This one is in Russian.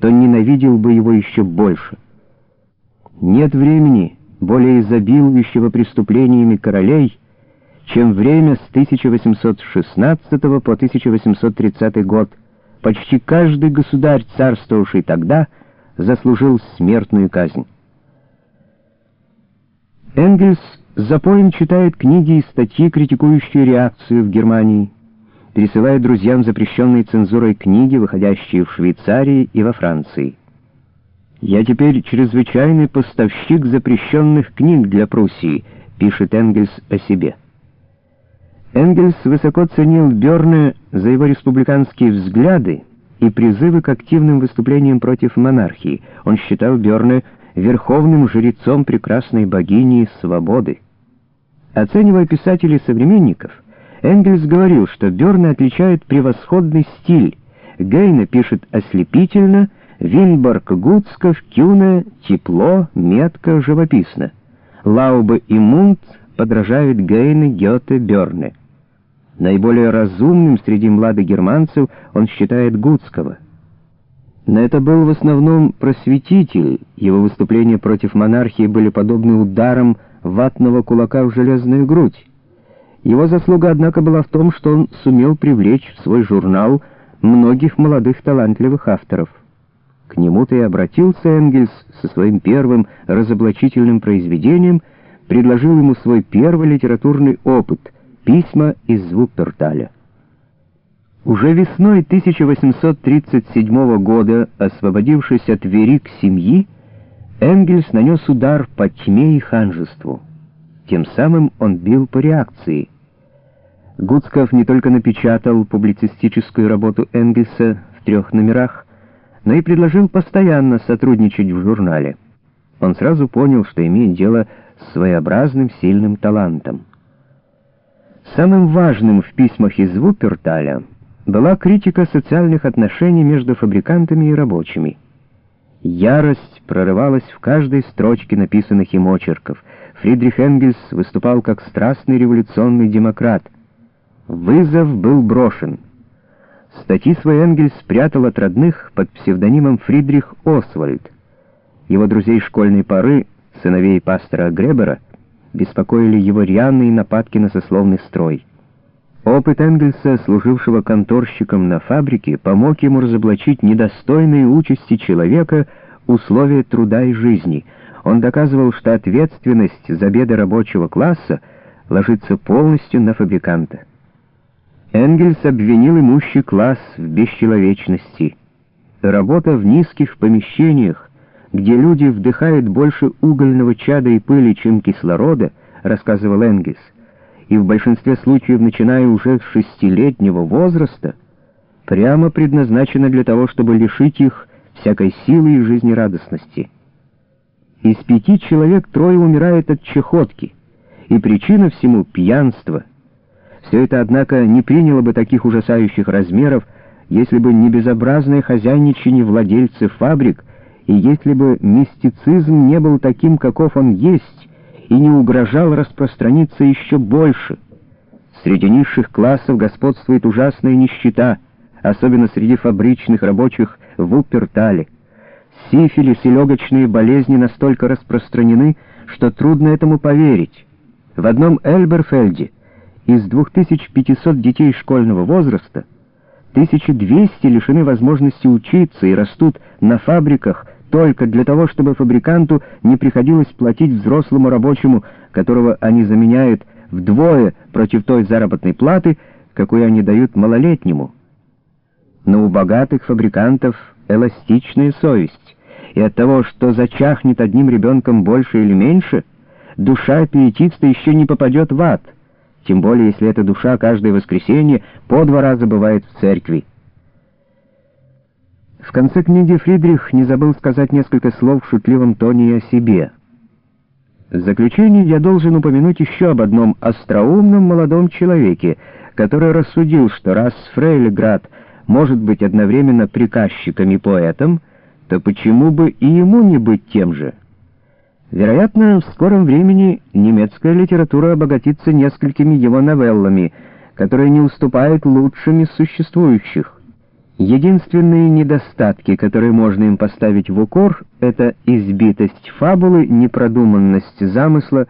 то ненавидел бы его еще больше. Нет времени, более изобилующего преступлениями королей, чем время с 1816 по 1830 год. Почти каждый государь, царствовавший тогда, заслужил смертную казнь. Энгельс запоем читает книги и статьи, критикующие реакцию в Германии, пересылает друзьям запрещенные цензурой книги, выходящие в Швейцарии и во Франции. «Я теперь чрезвычайный поставщик запрещенных книг для Пруссии», пишет Энгельс о себе. Энгельс высоко ценил Бёрне за его республиканские взгляды и призывы к активным выступлениям против монархии. Он считал Бёрне верховным жрецом прекрасной богини свободы. Оценивая писателей современников, Энгельс говорил, что Бёрне отличает превосходный стиль. Гейна пишет ослепительно, Винборг Гудсков, Кюне тепло, метко, живописно. Лаубе и Мунт подражают Гейне, Гёте, Бёрне. Наиболее разумным среди младых германцев он считает Гудского. Но это был в основном просветитель, его выступления против монархии были подобны ударам ватного кулака в железную грудь. Его заслуга, однако, была в том, что он сумел привлечь в свой журнал многих молодых талантливых авторов. К нему-то и обратился Энгельс со своим первым разоблачительным произведением, предложил ему свой первый литературный опыт — письма из Вупперталя. Уже весной 1837 года, освободившись от верик семьи, Энгельс нанес удар по тьме и ханжеству. Тем самым он бил по реакции. Гудсков не только напечатал публицистическую работу Энгельса в трех номерах, но и предложил постоянно сотрудничать в журнале. Он сразу понял, что имеет дело с своеобразным сильным талантом. Самым важным в письмах из Вуперталя была критика социальных отношений между фабрикантами и рабочими. Ярость прорывалась в каждой строчке написанных им очерков. Фридрих Энгельс выступал как страстный революционный демократ. Вызов был брошен — Статьи свои Энгельс спрятал от родных под псевдонимом Фридрих Освальд. Его друзей школьной поры, сыновей пастора Гребера, беспокоили его рьяные нападки на сословный строй. Опыт Энгельса, служившего конторщиком на фабрике, помог ему разоблачить недостойные участи человека условия труда и жизни. Он доказывал, что ответственность за беды рабочего класса ложится полностью на фабриканта. Энгельс обвинил имущий класс в бесчеловечности. Работа в низких помещениях, где люди вдыхают больше угольного чада и пыли, чем кислорода, рассказывал Энгельс, и в большинстве случаев, начиная уже с шестилетнего возраста, прямо предназначена для того, чтобы лишить их всякой силы и жизнерадостности. Из пяти человек трое умирает от чехотки, и причина всему — пьянство — все это, однако, не приняло бы таких ужасающих размеров, если бы не безобразное хозяйничание владельцев фабрик, и если бы мистицизм не был таким, каков он есть, и не угрожал распространиться еще больше. Среди низших классов господствует ужасная нищета, особенно среди фабричных рабочих в Упертале. Сифилис и легочные болезни настолько распространены, что трудно этому поверить. В одном Эльберфельде из 2500 детей школьного возраста 1200 лишены возможности учиться и растут на фабриках только для того, чтобы фабриканту не приходилось платить взрослому рабочему, которого они заменяют вдвое против той заработной платы, какую они дают малолетнему. Но у богатых фабрикантов эластичная совесть, и от того, что зачахнет одним ребенком больше или меньше, душа пиетиста еще не попадет в ад — тем более если эта душа каждое воскресенье по два раза бывает в церкви. В конце книги Фридрих не забыл сказать несколько слов в шутливом тоне о себе. В заключение я должен упомянуть еще об одном остроумном молодом человеке, который рассудил, что раз Фрейльград может быть одновременно приказчиком и поэтом, то почему бы и ему не быть тем же? Вероятно, в скором времени немецкая литература обогатится несколькими его новеллами, которые не уступают лучшим из существующих. Единственные недостатки, которые можно им поставить в укор, это избитость фабулы, непродуманность замысла,